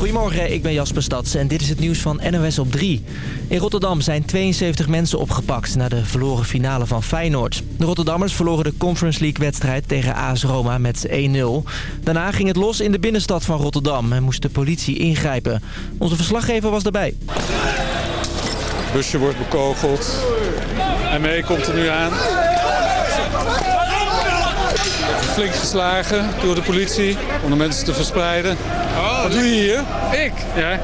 Goedemorgen, ik ben Jasper Stads en dit is het nieuws van NOS op 3. In Rotterdam zijn 72 mensen opgepakt na de verloren finale van Feyenoord. De Rotterdammers verloren de Conference League-wedstrijd tegen AS Roma met 1-0. Daarna ging het los in de binnenstad van Rotterdam en moest de politie ingrijpen. Onze verslaggever was daarbij. Het busje wordt bekogeld. En komt er nu aan. Flink geslagen door de politie om de mensen te verspreiden. Wat doe je hier? Ik? Ja.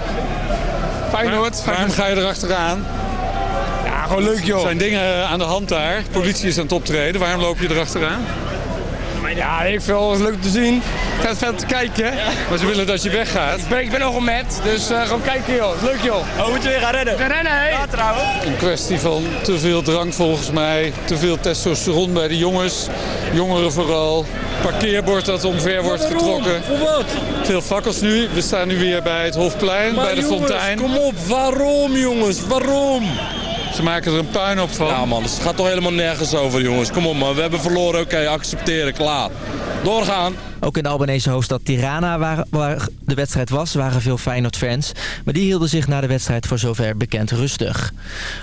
Feyenoord. Waar- waarom ga je erachteraan? Ja, gewoon leuk Er joh. zijn dingen aan de hand daar. Politie is aan het optreden. Waarom loop je erachteraan? Ja, ik vind het leuk te zien. Vet, vet te kijken. Maar ze willen dat je weggaat. Ik ben, ik ben nogal met, dus eh, gewoon kijken joh. Leuk joh. Oh, moeten we weer gaan rennen? Nee, nee, nee. Ja, trouwens. Een kwestie van te veel drank volgens mij. Te veel testosteron bij de jongens. Jongeren vooral. Parkeerbord dat omver wordt getrokken. Voor wat? Veel fakkels nu. We staan nu weer bij het Hofplein, bij de jongens, fontein. kom op. Waarom, jongens? Waarom? Ze maken er een puinhoop van. Ja, man. Het gaat toch helemaal nergens over, jongens. Kom op, man. We hebben verloren. Oké, accepteren. Klaar. Doorgaan. Ook in de Albanese hoofdstad Tirana, waar, waar de wedstrijd was, waren veel Feyenoord-fans. Maar die hielden zich na de wedstrijd voor zover bekend rustig.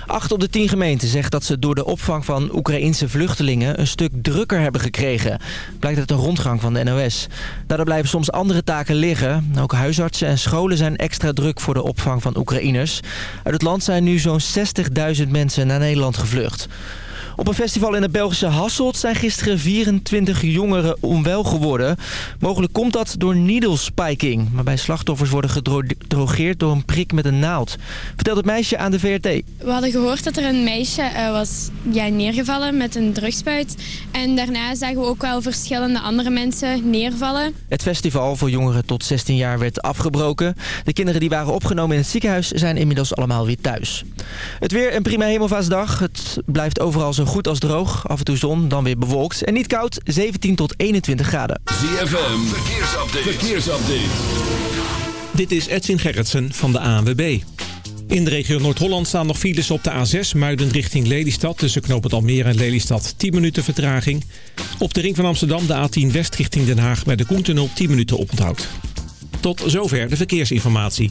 Acht op de tien gemeenten zegt dat ze door de opvang van Oekraïnse vluchtelingen een stuk drukker hebben gekregen. Blijkt uit een rondgang van de NOS. Daardoor blijven soms andere taken liggen. Ook huisartsen en scholen zijn extra druk voor de opvang van Oekraïners. Uit het land zijn nu zo'n 60.000 mensen naar Nederland gevlucht. Op een festival in het Belgische Hasselt zijn gisteren 24 jongeren onwel geworden. Mogelijk komt dat door needle spiking, waarbij slachtoffers worden gedrogeerd door een prik met een naald. Vertelt het meisje aan de VRT. We hadden gehoord dat er een meisje eh, was ja, neergevallen met een drugspuit. En daarna zagen we ook wel verschillende andere mensen neervallen. Het festival voor jongeren tot 16 jaar werd afgebroken. De kinderen die waren opgenomen in het ziekenhuis zijn inmiddels allemaal weer thuis. Het weer een prima hemelvaasdag. Het blijft overal zo goed als droog. Af en toe zon, dan weer bewolkt. En niet koud, 17 tot 21 graden. ZFM, verkeersupdate. verkeersupdate. Dit is Edwin Gerritsen van de ANWB. In de regio Noord-Holland staan nog files op de A6 Muiden richting Lelystad. Tussen knooppunt Almere en Lelystad 10 minuten vertraging. Op de ring van Amsterdam de A10 West richting Den Haag bij de Koentunnel 10 minuten oponthoud. Tot zover de verkeersinformatie.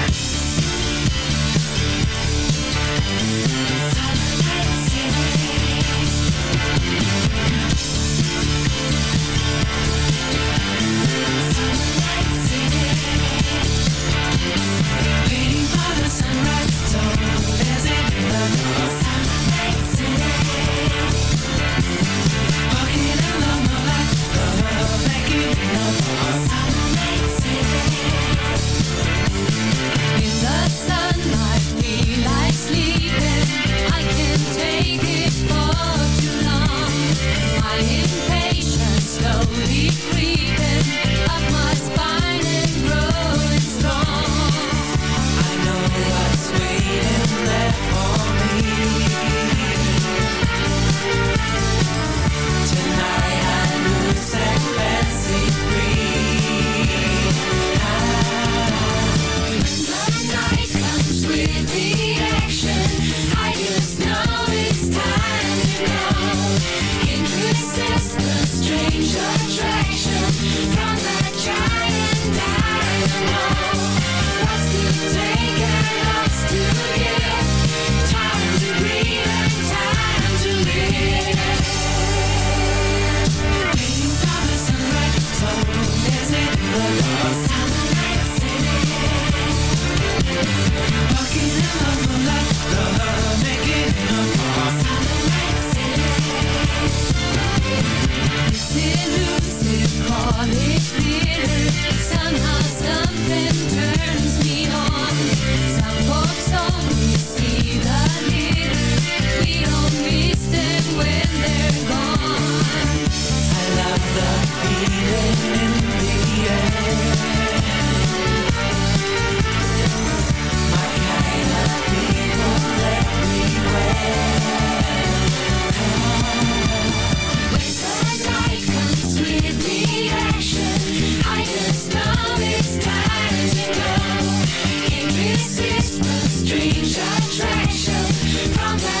attraction from the.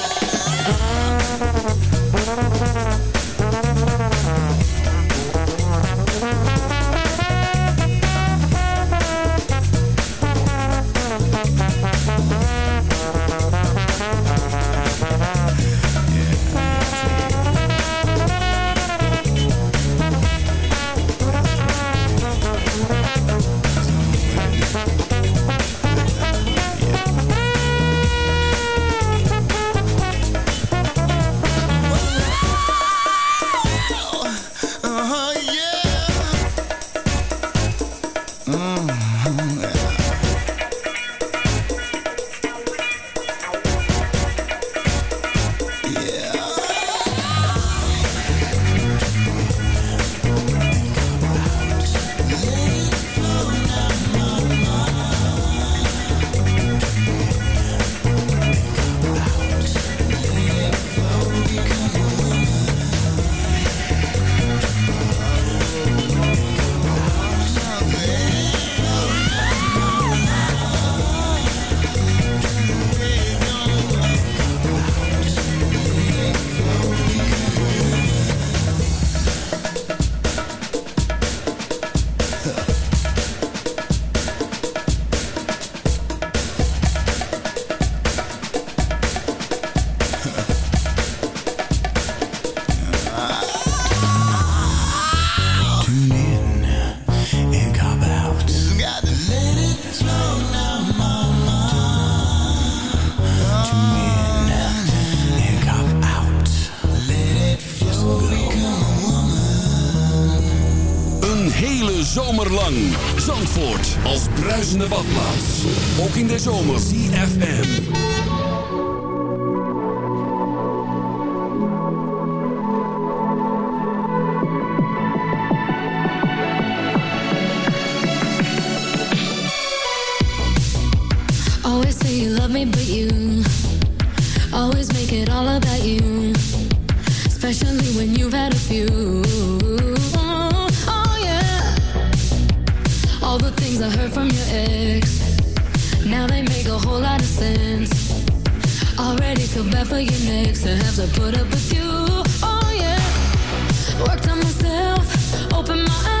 duizenden badplaats. Ook in de zomer. CFM. Always say you love me, but you Always make it all about you Especially when you've had a few things I heard from your ex. Now they make a whole lot of sense. Already feel bad for your next to have to put up with you. Oh yeah. Worked on myself, open my eyes.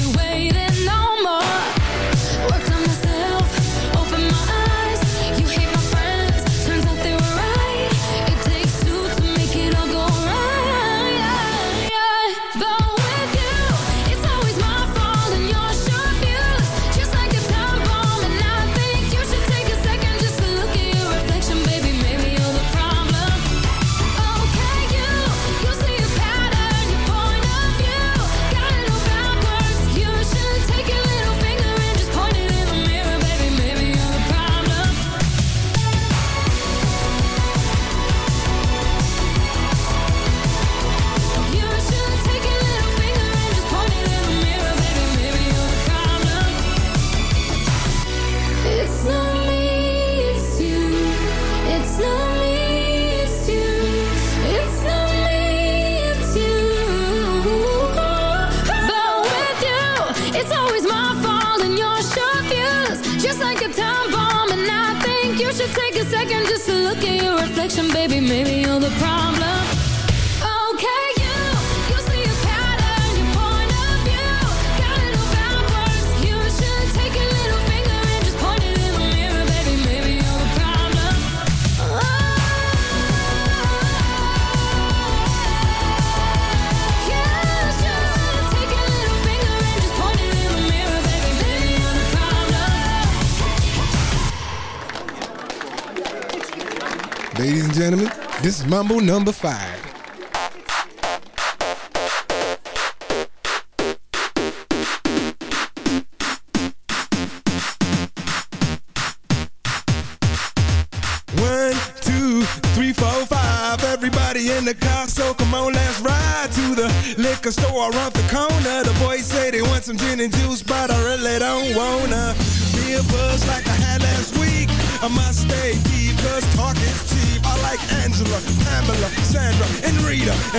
Mumble number five.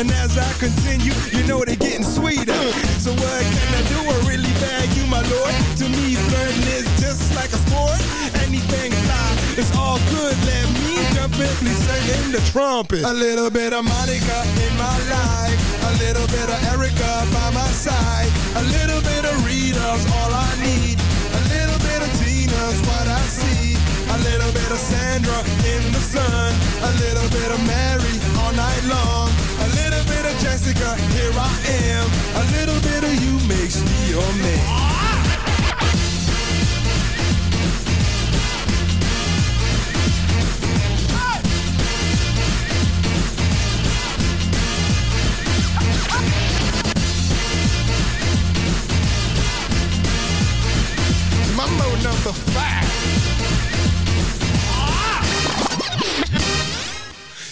And as I continue, you know they're getting sweeter. So what can I do? I really bag you, my lord. To me, flirting is just like a sport. Anything fly, it's all good. Let me jump in, please sing the trumpet. A little bit of Monica in my life. A little bit of Erica by my side. A little bit of Rita's all I need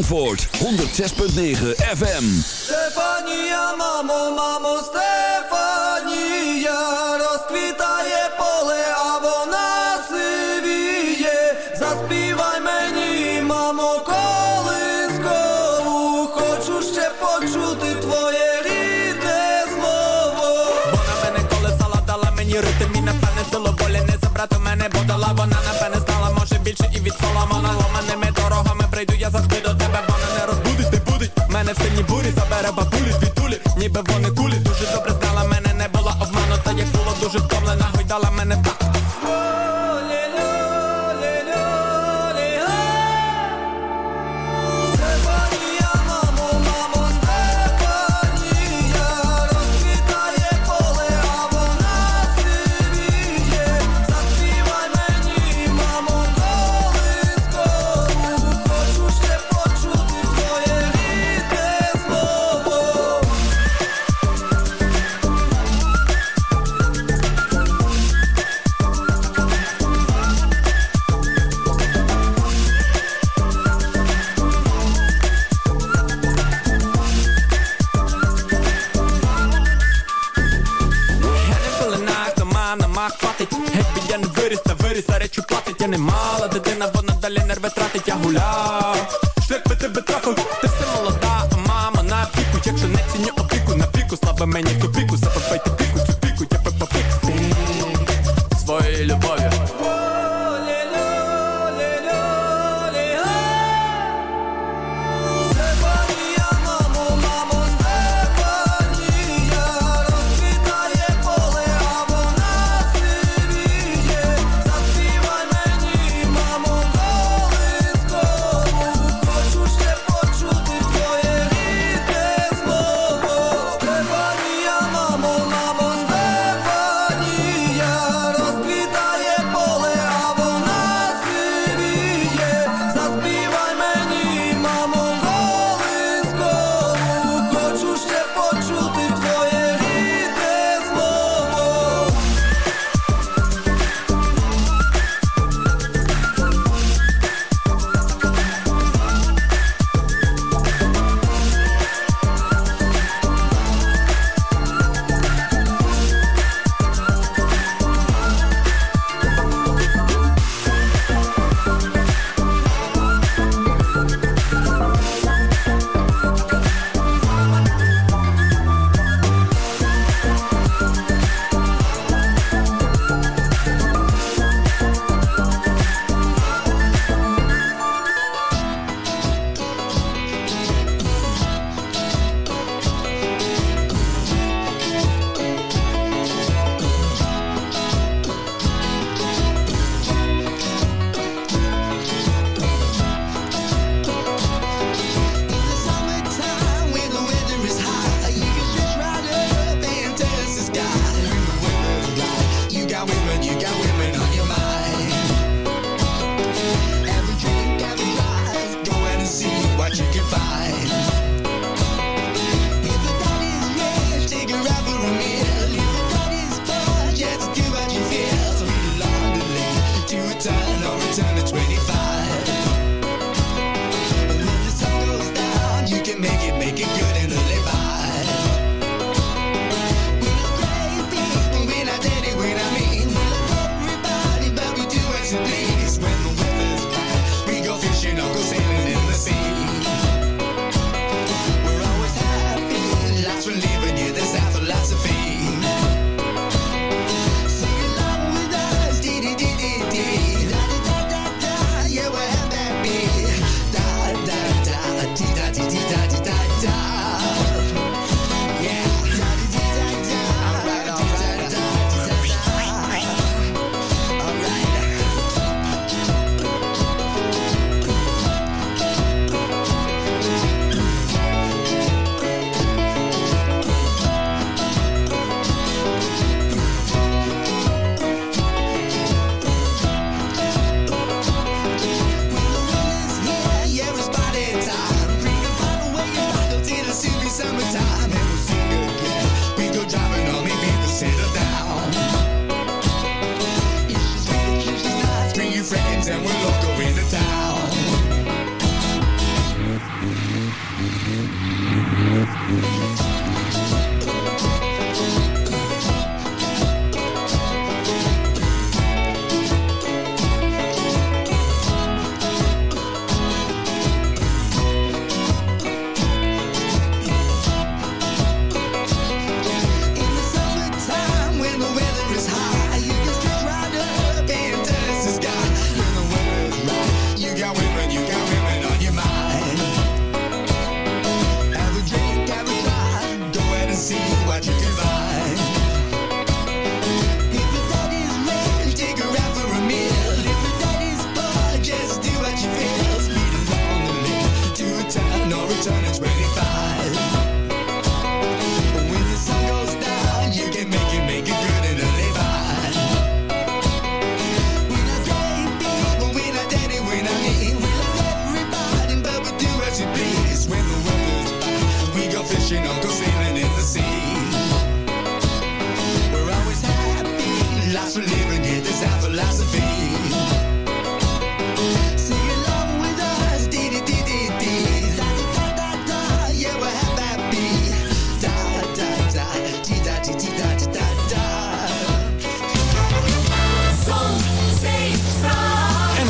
Zandvoort 106.9 FM. Стефанія, мамо, мамо, Стефанія, розквітає поле, а вона сивіє. Заспівай мені, мамо, колискову, хочу ще почути твоє рідне слово. Вона мене колесала, дала мені ритм і напевне сило болі не забрати мене, бо дала вона напевне знала, може більше і від соломона ломаними дорогами прийду я завжди до Вони кулі. Дуже добре знала мене, не була обману, та як було дуже втомлена, гойдала мене в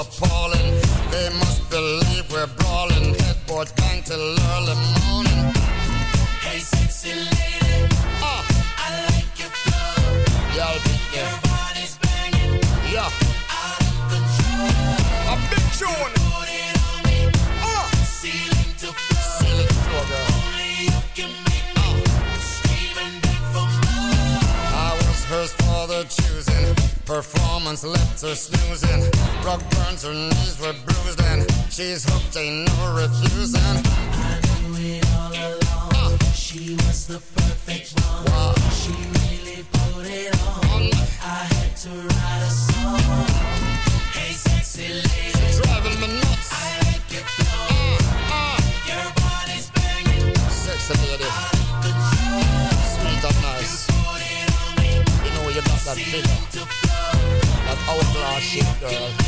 apart. She really put it on. I had to write a song. Hey, sexy lady. I like Your body's banging. Sexy lady. Sweet and nice. You know you got that figure. Shit, girl.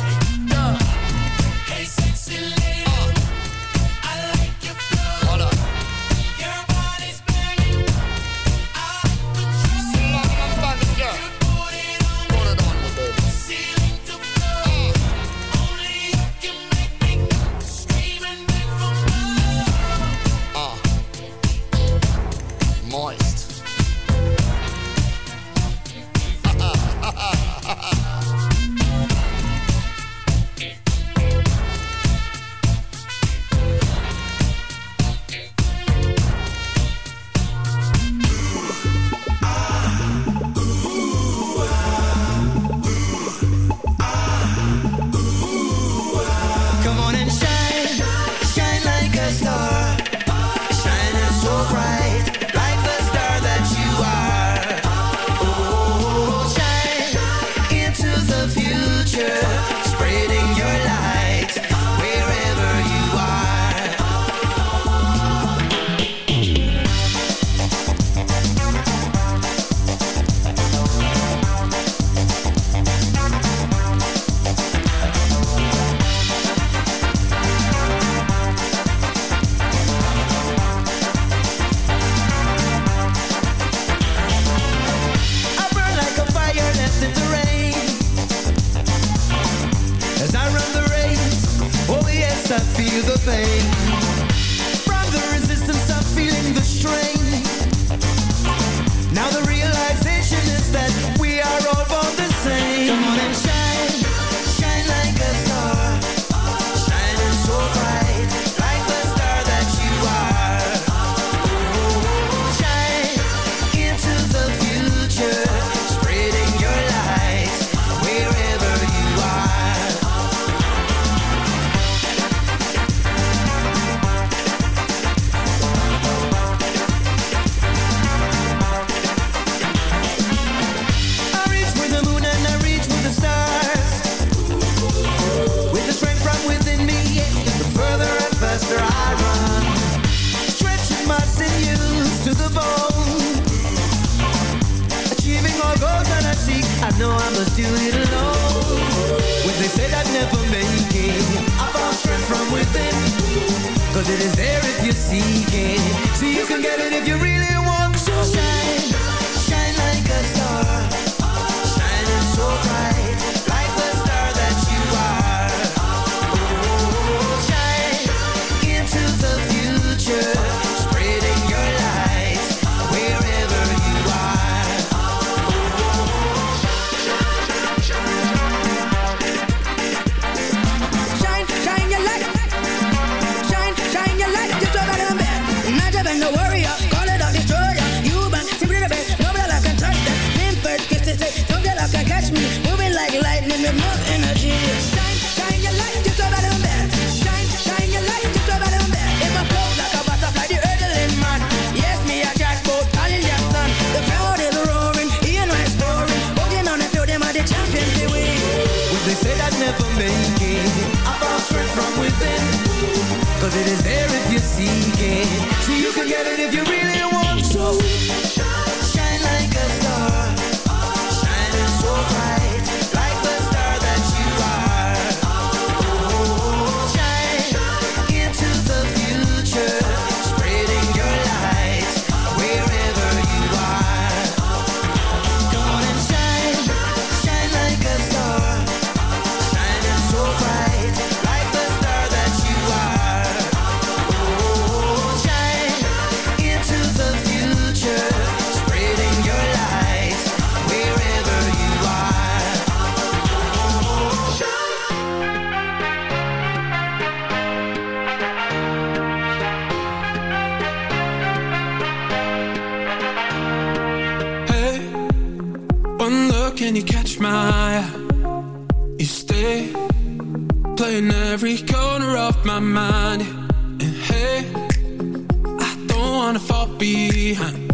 behind.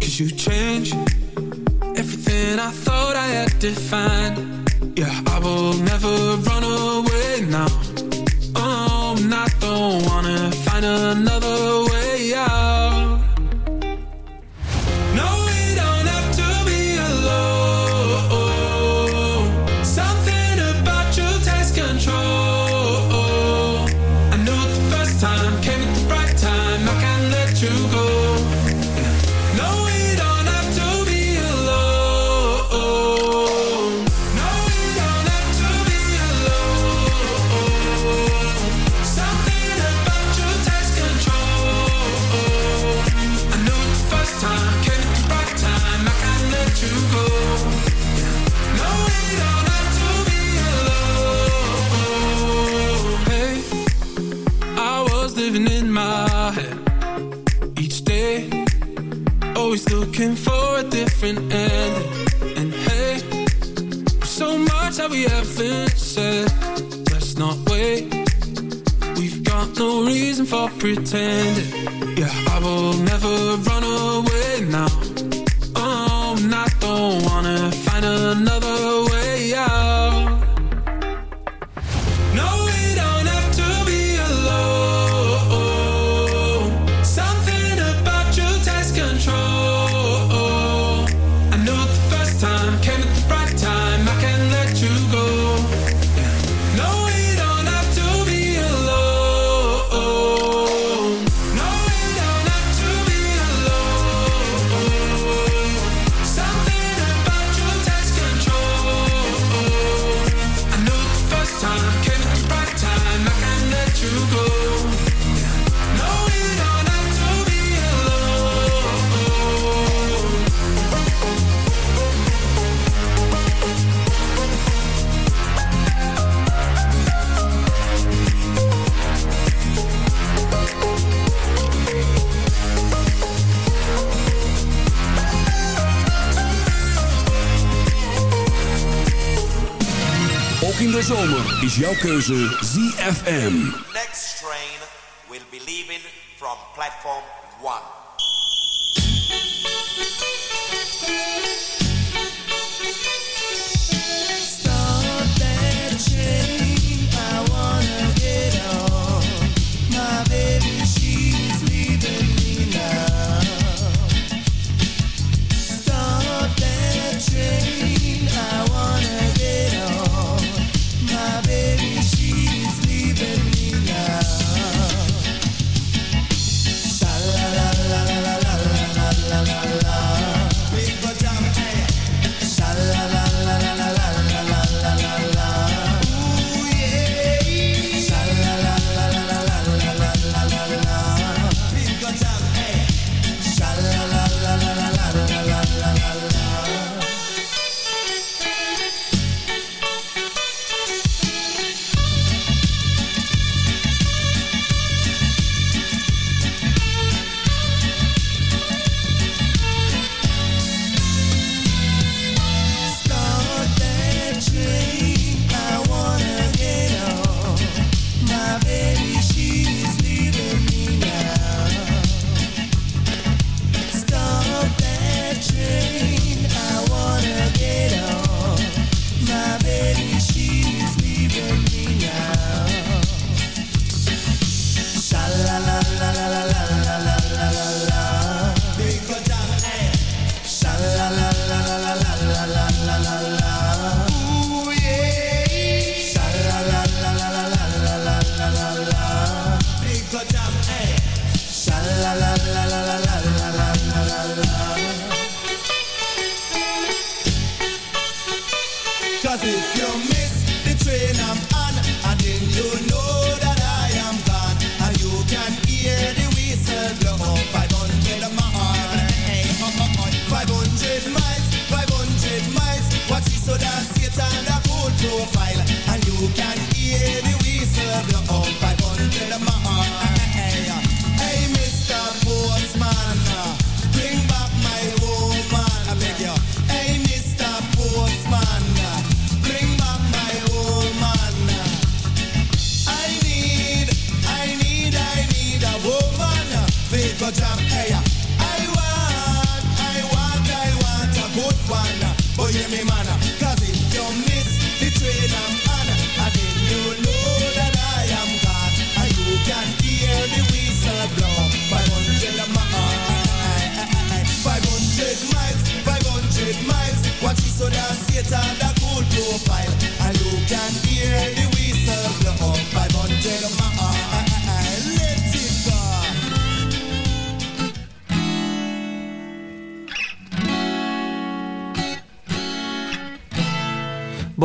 Cause you changed everything I thought I had defined. Yeah, I will never run away now. Oh, I don't wanna find another is jouw keuze ZFM. Next train will be leaving from platform 1.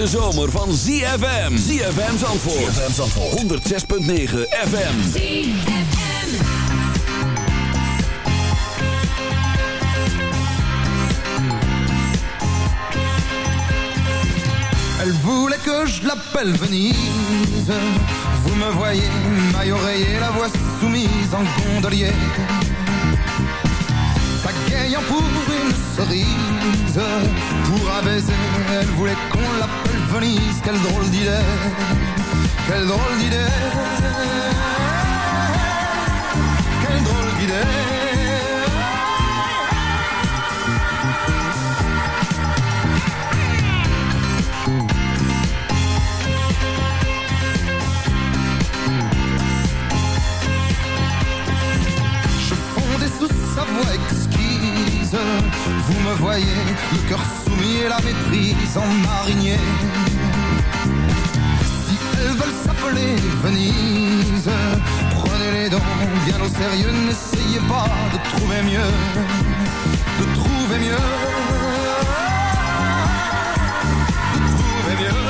Hete zomer van ZFM. ZFM Zandvoort. ZFM Zandvoort. 106.9 FM. Elle voulait que je l'appelle Venise. Vous me voyez, maille oreiller, la voix soumise en gondolier. Pagayant pour une cerise, pour un baiser, elle voulait qu'on l'appelle Venise. Quelle drôle d'idée, quelle drôle d'idée, quelle drôle d'idée. Je fondais sous sa voix exquise. Vous me voyez, le cœur et la méprise en marinier. Si elles veulent s'appeler Venise, prenez les dents bien au sérieux. N'essayez pas de trouver mieux, de trouver mieux, de trouver mieux.